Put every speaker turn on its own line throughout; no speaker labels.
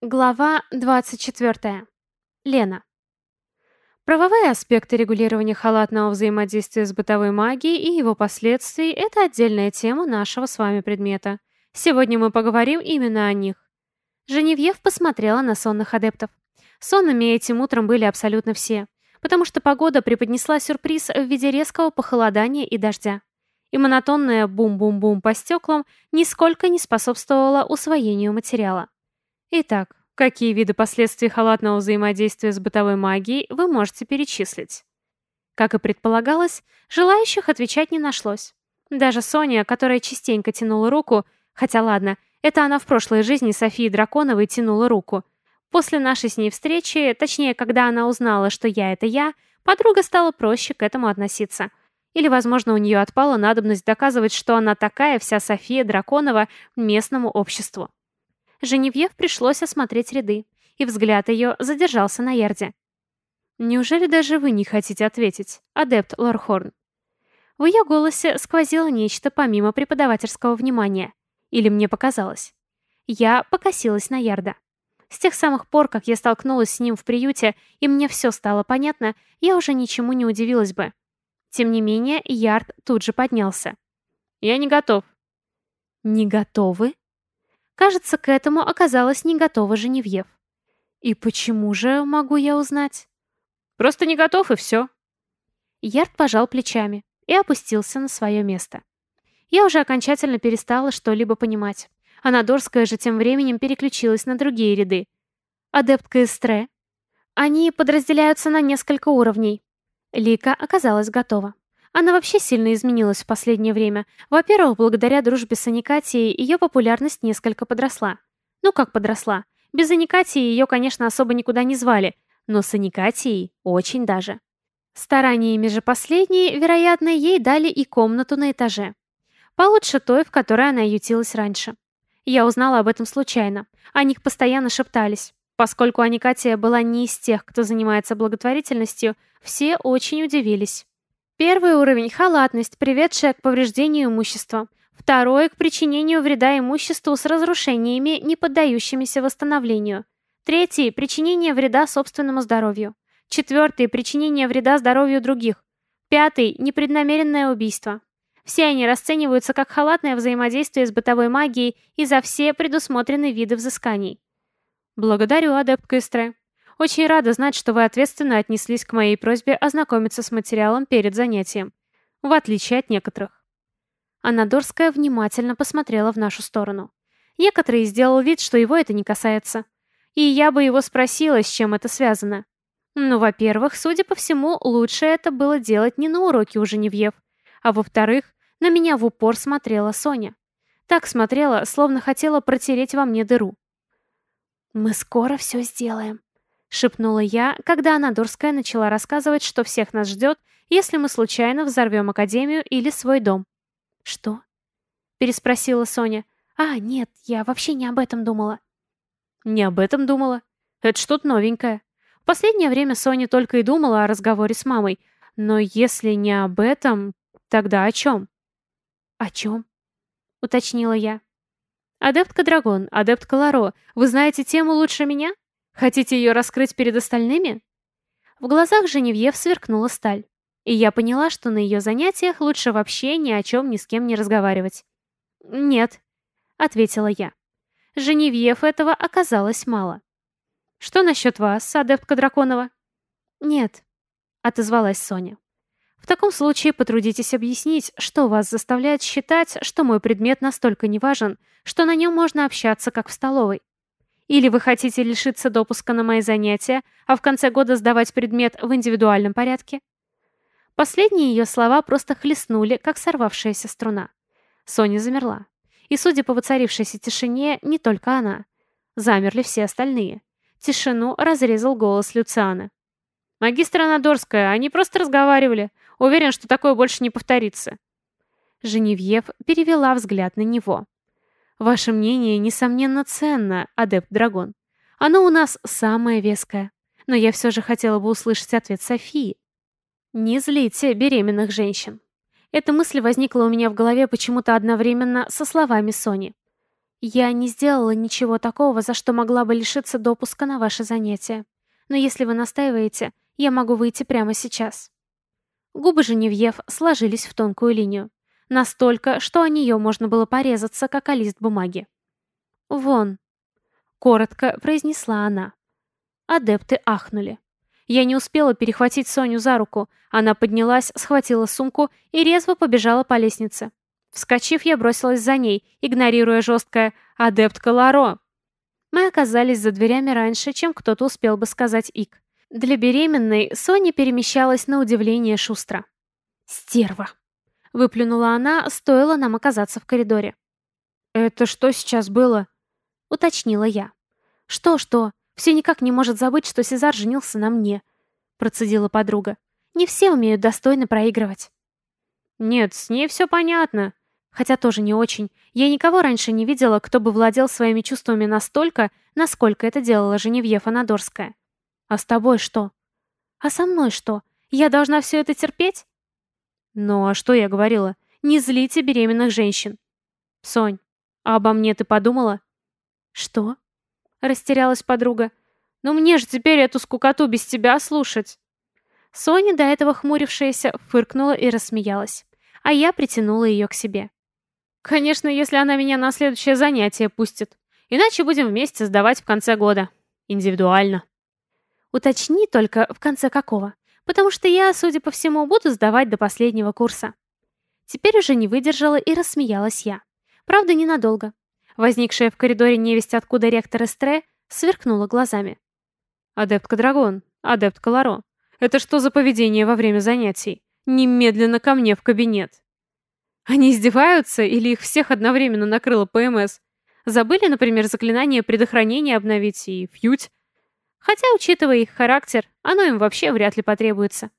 Глава 24. Лена. Правовые аспекты регулирования халатного взаимодействия с бытовой магией и его последствий – это отдельная тема нашего с вами предмета. Сегодня мы поговорим именно о них. Женевьев посмотрела на сонных адептов. Сонными этим утром были абсолютно все, потому что погода преподнесла сюрприз в виде резкого похолодания и дождя. И монотонное бум-бум-бум по стеклам нисколько не способствовало усвоению материала. Итак, какие виды последствий халатного взаимодействия с бытовой магией вы можете перечислить? Как и предполагалось, желающих отвечать не нашлось. Даже Соня, которая частенько тянула руку, хотя ладно, это она в прошлой жизни Софии Драконовой тянула руку. После нашей с ней встречи, точнее, когда она узнала, что я — это я, подруга стала проще к этому относиться. Или, возможно, у нее отпала надобность доказывать, что она такая вся София Драконова местному обществу. Женевьев пришлось осмотреть ряды, и взгляд ее задержался на Ярде. «Неужели даже вы не хотите ответить, адепт Лорхорн?» В ее голосе сквозило нечто помимо преподавательского внимания. Или мне показалось. Я покосилась на Ярда. С тех самых пор, как я столкнулась с ним в приюте, и мне все стало понятно, я уже ничему не удивилась бы. Тем не менее, Ярд тут же поднялся. «Я не готов». «Не готовы?» Кажется, к этому оказалась не готова Женевьев. И почему же, могу я узнать? Просто не готов, и все. Ярд пожал плечами и опустился на свое место. Я уже окончательно перестала что-либо понимать. А Надорская же тем временем переключилась на другие ряды. Адептка Эстре. Они подразделяются на несколько уровней. Лика оказалась готова. Она вообще сильно изменилась в последнее время. Во-первых, благодаря дружбе с Аникатией ее популярность несколько подросла. Ну как подросла? Без Аникатии ее, конечно, особо никуда не звали, но с Аникатией очень даже. Стараниями же последней, вероятно, ей дали и комнату на этаже. Получше той, в которой она ютилась раньше. Я узнала об этом случайно. О них постоянно шептались. Поскольку Аникатия была не из тех, кто занимается благотворительностью, все очень удивились. Первый уровень – халатность, приведшая к повреждению имущества. Второй – к причинению вреда имуществу с разрушениями, не поддающимися восстановлению. Третий – причинение вреда собственному здоровью. Четвертый – причинение вреда здоровью других. Пятый – непреднамеренное убийство. Все они расцениваются как халатное взаимодействие с бытовой магией и за все предусмотренные виды взысканий. Благодарю, адепт Кыстре. Очень рада знать, что вы ответственно отнеслись к моей просьбе ознакомиться с материалом перед занятием. В отличие от некоторых. Анадорская внимательно посмотрела в нашу сторону. Некоторые сделал вид, что его это не касается. И я бы его спросила, с чем это связано. Ну, во-первых, судя по всему, лучше это было делать не на уроке у Женевьев. А во-вторых, на меня в упор смотрела Соня. Так смотрела, словно хотела протереть во мне дыру. «Мы скоро все сделаем», — шепнула я, когда Анадорская начала рассказывать, что всех нас ждет, если мы случайно взорвем Академию или свой дом. «Что?» — переспросила Соня. «А, нет, я вообще не об этом думала». «Не об этом думала? Это что-то новенькое. В последнее время Соня только и думала о разговоре с мамой. Но если не об этом, тогда о чем?» «О чем?» — уточнила я. «Адептка Драгон, адептка Ларо, вы знаете тему лучше меня?» Хотите ее раскрыть перед остальными?» В глазах Женевьев сверкнула сталь. И я поняла, что на ее занятиях лучше вообще ни о чем ни с кем не разговаривать. «Нет», — ответила я. Женевьев этого оказалось мало. «Что насчет вас, адептка Драконова?» «Нет», — отозвалась Соня. «В таком случае потрудитесь объяснить, что вас заставляет считать, что мой предмет настолько неважен, что на нем можно общаться, как в столовой. Или вы хотите лишиться допуска на мои занятия, а в конце года сдавать предмет в индивидуальном порядке? Последние ее слова просто хлестнули, как сорвавшаяся струна. Соня замерла. И, судя по воцарившейся тишине, не только она. Замерли все остальные. Тишину разрезал голос Люциана. «Магистра Надорская, они просто разговаривали. Уверен, что такое больше не повторится». Женевьев перевела взгляд на него. Ваше мнение, несомненно, ценно, адепт Драгон. Оно у нас самое веское. Но я все же хотела бы услышать ответ Софии. Не злите беременных женщин. Эта мысль возникла у меня в голове почему-то одновременно со словами Сони. Я не сделала ничего такого, за что могла бы лишиться допуска на ваше занятие. Но если вы настаиваете, я могу выйти прямо сейчас. Губы Женевьев сложились в тонкую линию. Настолько, что о нее можно было порезаться, как о лист бумаги. «Вон», — коротко произнесла она. Адепты ахнули. Я не успела перехватить Соню за руку. Она поднялась, схватила сумку и резво побежала по лестнице. Вскочив, я бросилась за ней, игнорируя жесткое «Адептка Ларо». Мы оказались за дверями раньше, чем кто-то успел бы сказать «Ик». Для беременной Соня перемещалась на удивление шустро. «Стерва!» — выплюнула она, стоило нам оказаться в коридоре.
«Это что сейчас было?»
— уточнила я. «Что-что? Все никак не может забыть, что Сезар женился на мне», — процедила подруга. «Не все умеют достойно проигрывать».
«Нет, с ней все понятно»,
Хотя тоже не очень. Я никого раньше не видела, кто бы владел своими чувствами настолько, насколько это делала Женевьефа Надорская. А с тобой что? А со мной что? Я должна все это терпеть?
Ну, а что я говорила? Не злите беременных женщин. Сонь, а обо мне ты подумала?
Что? Растерялась подруга.
Ну мне же теперь эту скукоту без тебя слушать.
Соня, до этого хмурившаяся, фыркнула и рассмеялась. А я притянула ее к себе.
Конечно, если она меня на следующее занятие пустит. Иначе будем вместе сдавать в конце года. Индивидуально.
Уточни только, в конце какого. Потому что я, судя по всему, буду сдавать до последнего курса. Теперь уже не выдержала и рассмеялась я. Правда, ненадолго. Возникшая в коридоре невесть, откуда ректор Эстре, сверкнула глазами.
«Адептка Драгон, адептка Ларо, это что за поведение во время занятий? Немедленно ко мне в кабинет!» Они издеваются или их всех одновременно накрыло ПМС? Забыли, например, заклинание предохранения обновить и фьють? Хотя, учитывая их характер, оно им вообще вряд ли потребуется.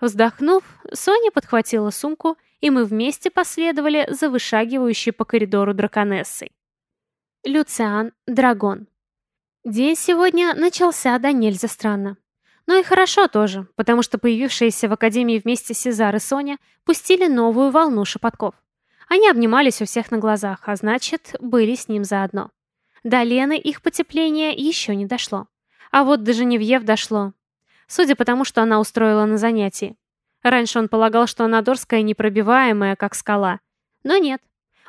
Вздохнув, Соня подхватила сумку, и мы вместе последовали за вышагивающей по коридору драконессой.
Люциан Драгон. День сегодня начался до нельзя странно. Но и хорошо тоже, потому что появившиеся в Академии вместе Сезар и Соня пустили новую волну шепотков. Они обнимались у всех на глазах, а значит, были с ним заодно. До Лены их потепление еще не дошло. А вот до Женевьев дошло. Судя по тому, что она устроила на занятии. Раньше он полагал, что она Дорская непробиваемая, как скала. Но нет.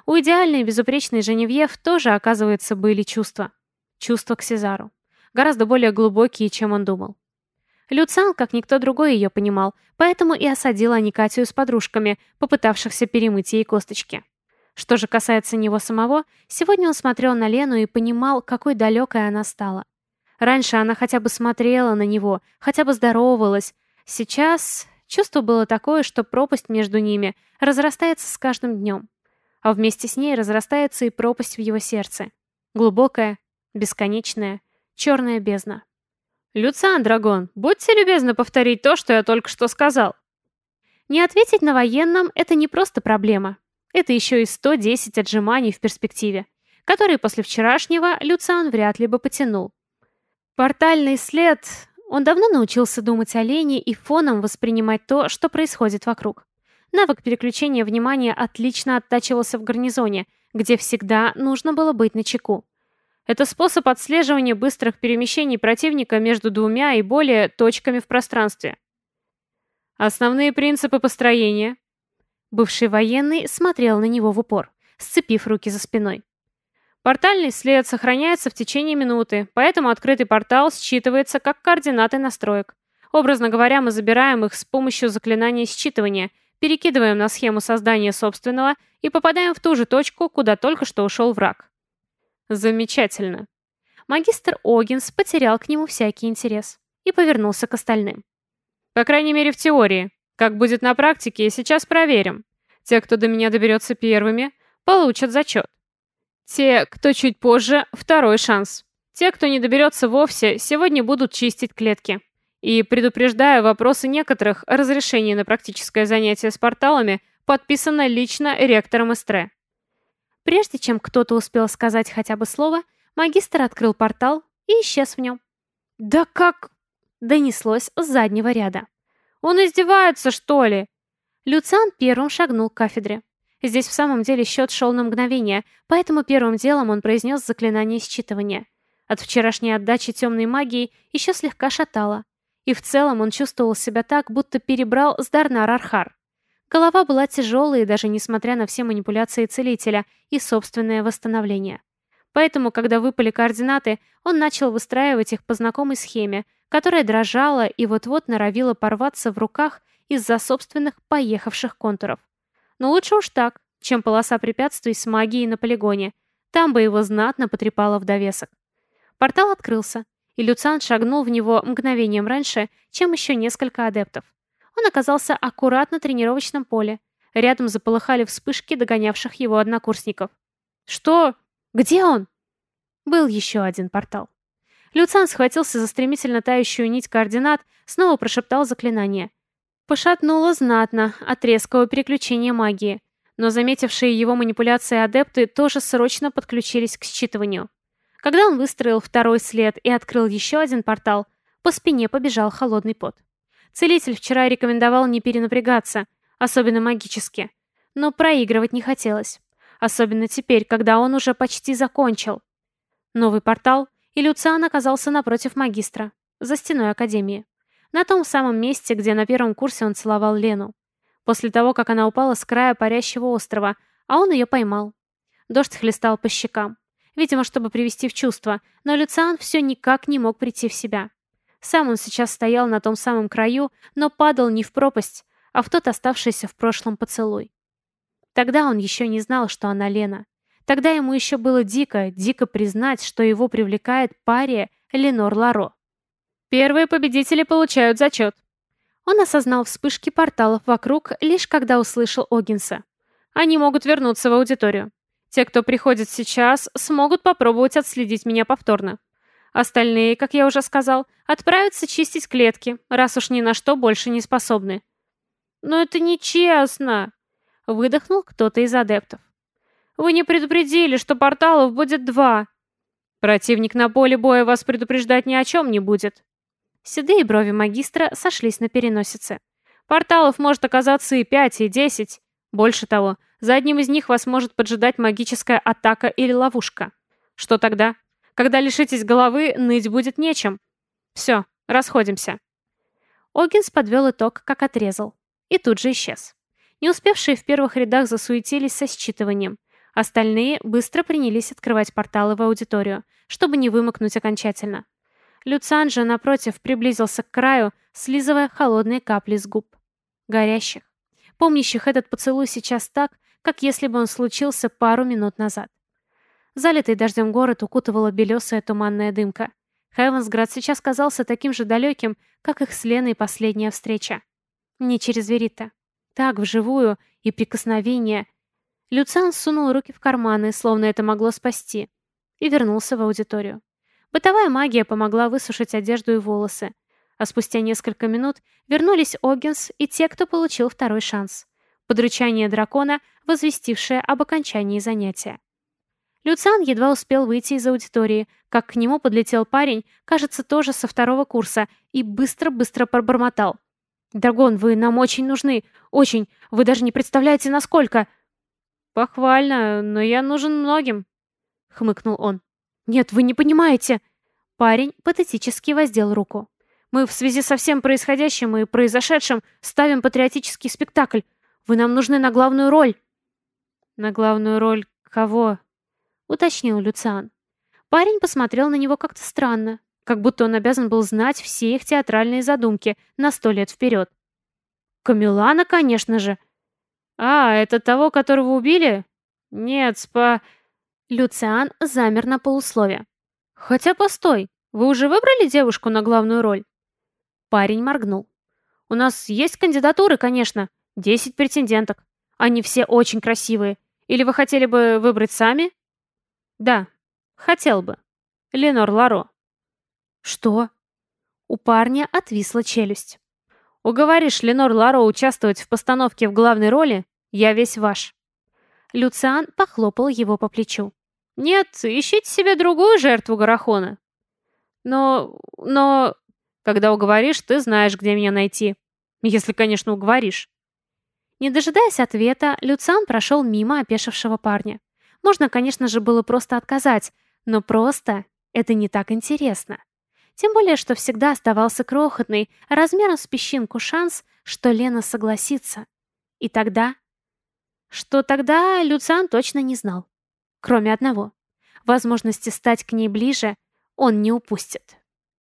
У идеальной безупречной Женевьев тоже, оказывается, были чувства. Чувства к Сезару. Гораздо более глубокие, чем он думал. Люциан, как никто другой, ее понимал, поэтому и осадил Аникатию с подружками, попытавшихся перемыть ей косточки. Что же касается него самого, сегодня он смотрел на Лену и понимал, какой далекой она стала. Раньше она хотя бы смотрела на него, хотя бы здоровалась. Сейчас чувство было такое, что пропасть между ними разрастается с каждым днем. А вместе с ней разрастается и пропасть в его сердце. Глубокая, бесконечная, черная бездна.
«Люциан Драгон, будьте любезны повторить то, что я только что сказал».
Не ответить на военном – это не просто проблема. Это еще и 110 отжиманий в перспективе, которые после вчерашнего Люциан вряд ли бы потянул. Портальный след... Он давно научился думать о лени и фоном воспринимать то, что происходит вокруг. Навык переключения внимания отлично оттачивался в гарнизоне, где всегда нужно было быть начеку. Это способ отслеживания быстрых перемещений противника между двумя и более точками в пространстве. Основные принципы построения. Бывший военный смотрел на него в упор, сцепив руки за спиной. Портальный след сохраняется в течение минуты, поэтому открытый портал считывается как координаты настроек. Образно говоря, мы забираем их с помощью заклинания считывания, перекидываем на схему создания собственного и попадаем в ту же точку, куда только что ушел враг. Замечательно. Магистр Огинс потерял к нему всякий интерес и повернулся к остальным. По крайней мере, в теории. Как будет на практике, сейчас проверим. Те, кто до меня доберется первыми, получат зачет. Те, кто чуть позже, второй шанс. Те, кто не доберется вовсе, сегодня будут чистить клетки. И предупреждаю, вопросы некоторых разрешений на практическое занятие с порталами подписано лично ректором Эстре. Прежде чем кто-то успел сказать хотя бы слово, магистр открыл портал и исчез в нем. «Да как...» — донеслось с заднего ряда. «Он издевается, что ли?» Люциан первым шагнул к кафедре. Здесь в самом деле счет шел на мгновение, поэтому первым делом он произнес заклинание считывания. От вчерашней отдачи темной магии еще слегка шатало. И в целом он чувствовал себя так, будто перебрал с Дарнар Архар. Голова была тяжелой, даже несмотря на все манипуляции целителя и собственное восстановление. Поэтому, когда выпали координаты, он начал выстраивать их по знакомой схеме, которая дрожала и вот-вот норовила порваться в руках из-за собственных поехавших контуров. Но лучше уж так, чем полоса препятствий с магией на полигоне. Там бы его знатно потрепало в довесок. Портал открылся, и Люциан шагнул в него мгновением раньше, чем еще несколько адептов. Он оказался аккуратно на тренировочном поле. Рядом заполыхали вспышки догонявших его однокурсников. «Что? Где он?» Был еще один портал. Люциан схватился за стремительно тающую нить координат, снова прошептал заклинание. Пошатнуло знатно от резкого переключения магии, но заметившие его манипуляции адепты тоже срочно подключились к считыванию. Когда он выстроил второй след и открыл еще один портал, по спине побежал холодный пот. Целитель вчера рекомендовал не перенапрягаться, особенно магически, но проигрывать не хотелось. Особенно теперь, когда он уже почти закончил. Новый портал, и Люциан оказался напротив магистра, за стеной Академии. На том самом месте, где на первом курсе он целовал Лену. После того, как она упала с края парящего острова, а он ее поймал. Дождь хлестал по щекам. Видимо, чтобы привести в чувство, но Люциан все никак не мог прийти в себя. Сам он сейчас стоял на том самом краю, но падал не в пропасть, а в тот оставшийся в прошлом поцелуй. Тогда он еще не знал, что она Лена. Тогда ему еще было дико, дико признать, что его привлекает пария Ленор Ларо. Первые победители получают зачет. Он осознал вспышки порталов вокруг, лишь когда услышал Огинса. Они могут вернуться в аудиторию. Те, кто приходит сейчас, смогут попробовать отследить меня повторно. Остальные, как я уже сказал, отправятся чистить клетки, раз уж ни на что больше не способны. «Но это нечестно!» — выдохнул кто-то из адептов. «Вы не предупредили, что порталов будет два!» «Противник на поле боя вас предупреждать ни о чем не будет», Седые брови магистра сошлись на переносице. Порталов может оказаться и пять, и десять. Больше того, за одним из них вас может поджидать магическая атака или ловушка. Что тогда? Когда лишитесь головы, ныть будет нечем. Все, расходимся. Огинс подвел итог, как отрезал. И тут же исчез. Не успевшие в первых рядах засуетились со считыванием. Остальные быстро принялись открывать порталы в аудиторию, чтобы не вымокнуть окончательно. Люциан же, напротив, приблизился к краю, слизывая холодные капли с губ. Горящих. Помнящих этот поцелуй сейчас так, как если бы он случился пару минут назад. Залитый дождем город укутывала белесая туманная дымка. Хевенсград сейчас казался таким же далеким, как их с Леной последняя встреча. Не через Верита. Так, вживую, и прикосновение. Люциан сунул руки в карманы, словно это могло спасти, и вернулся в аудиторию. Бытовая магия помогла высушить одежду и волосы. А спустя несколько минут вернулись Оггинс и те, кто получил второй шанс. Подручание дракона, возвестившее об окончании занятия. Люциан едва успел выйти из аудитории, как к нему подлетел парень, кажется, тоже со второго курса, и быстро-быстро пробормотал. «Драгон, вы нам очень нужны. Очень. Вы даже не представляете, насколько...» «Похвально, но я нужен многим», — хмыкнул он. «Нет, вы не понимаете!» Парень патетически воздел руку. «Мы в связи со всем происходящим и произошедшим ставим патриотический спектакль. Вы нам нужны на главную роль». «На главную роль кого?» — уточнил Люциан. Парень посмотрел на него как-то странно, как будто он обязан был знать все их театральные задумки на сто лет вперед. «Камилана, конечно же!» «А, это того, которого убили?» «Нет, спа...» Люциан замер на полуслове. «Хотя постой, вы уже выбрали девушку на главную роль?» Парень моргнул. «У нас есть кандидатуры, конечно. Десять претенденток. Они все очень красивые. Или вы хотели бы выбрать сами?» «Да, хотел бы. Ленор Ларо». «Что?» У парня отвисла челюсть. «Уговоришь Ленор Ларо участвовать в постановке в главной роли? Я весь ваш». Люциан похлопал его по плечу. «Нет, ищите себе другую жертву Гарахона». «Но... но... когда уговоришь, ты знаешь, где меня найти. Если, конечно, уговоришь». Не дожидаясь ответа, Люциан прошел мимо опешившего парня. Можно, конечно же, было просто отказать, но просто это не так интересно. Тем более, что всегда оставался крохотный, размером с песчинку шанс, что Лена согласится. И тогда... Что тогда Люциан точно не знал. Кроме одного. Возможности стать к ней ближе он не упустит.